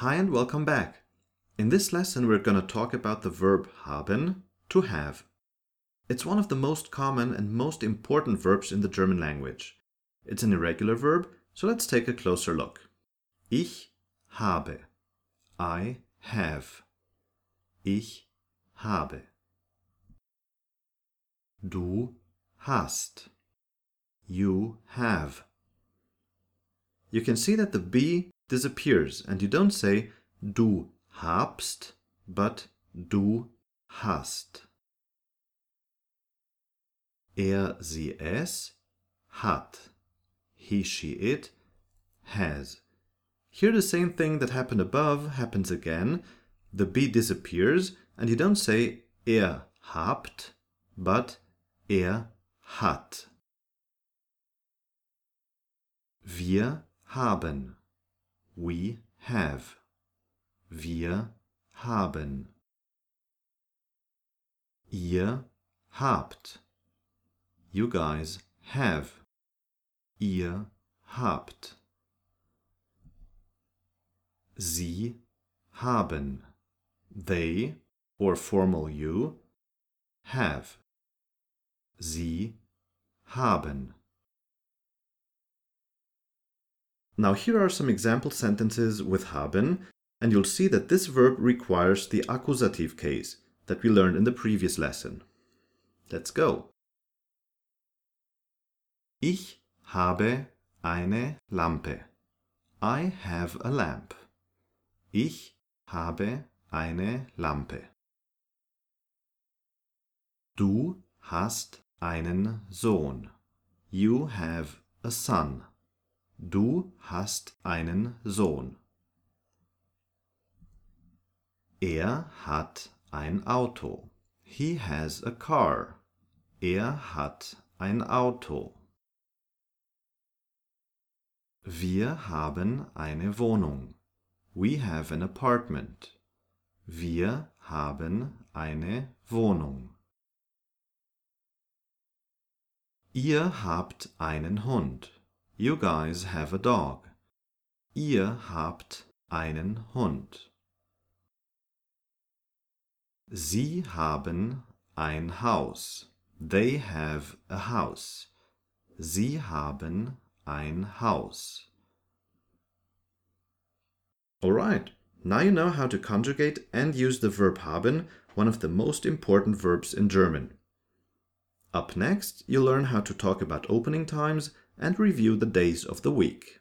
Hi and welcome back. In this lesson, we're going to talk about the verb haben, to have. It's one of the most common and most important verbs in the German language. It's an irregular verb, so let's take a closer look. Ich habe. I have. Ich habe. Du hast. You have. You can see that the B disappears and you don't say du habst, but du hast. Er, sie, es hat. He, she, it has. Here the same thing that happened above happens again. The B disappears and you don't say er habt, but er hat. Wir haben. We have. Wir haben. Ihr habt. You guys have. Ihr habt. Sie haben. They, or formal you, have. Sie haben. Now here are some example sentences with haben, and you'll see that this verb requires the accusative case that we learned in the previous lesson. Let's go. Ich habe eine Lampe. I have a lamp. Ich habe eine Lampe. Du hast einen Sohn. You have a son. Du hast einen Sohn. Er hat ein Auto. He has a car. Er hat ein Auto. Wir haben eine Wohnung. We have an apartment. Wir haben eine Wohnung. Ihr habt einen Hund. You guys have a dog. Ihr habt einen Hund. Sie haben ein Haus. They have a house. Sie haben ein Haus. Alright, now you know how to conjugate and use the verb haben, one of the most important verbs in German. Up next, you'll learn how to talk about opening times and review the days of the week.